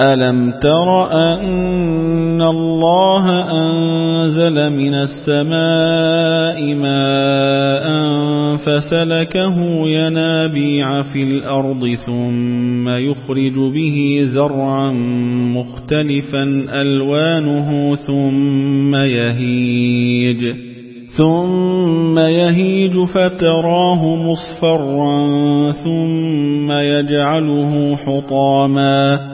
ألم تر أن الله أنزل من السماء ماء فسلكه ينابيع في الأرض ثم يخرج به زرعا مختلفا ألوانه ثم يهيج ثم يهيج فتراه مصفرا ثم يجعله حطاما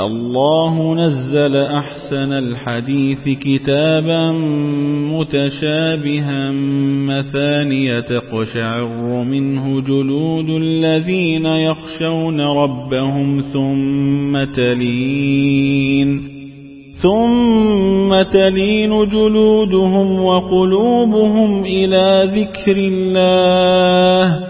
الله نزل أحسن الحديث كتابا متشابها مثانية تقشعر منه جلود الذين يخشون ربهم ثم تلين ثم تلين جلودهم وقلوبهم إلى ذكر الله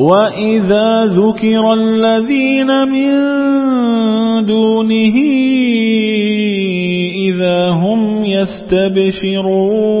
وإذا ذكر الذين من دونه إذا هم يستبشرون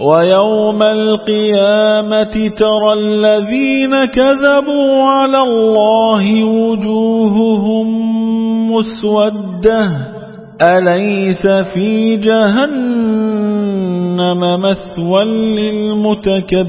ويوم القيامة ترى الذين كذبوا على الله وجوههم مسودة. أليس في جهنم مثوى للمتكبرين؟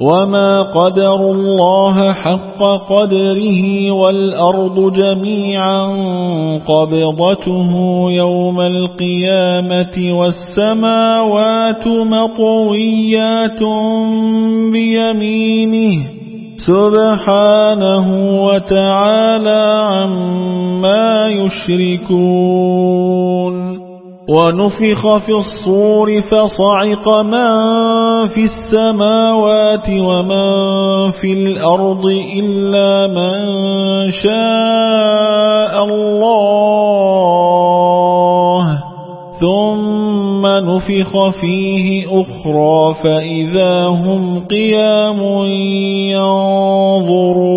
وما قدر الله حق قدره والأرض جميعا قبضته يوم القيامة والسماوات مطويات بيمينه سبحانه وتعالى عما يشركون ونفخ في الصور فصعق من في السماوات ومن في الأرض إلا من شاء الله. ثم نفخ فيه أخرى فإذا هم قيام ينظرون.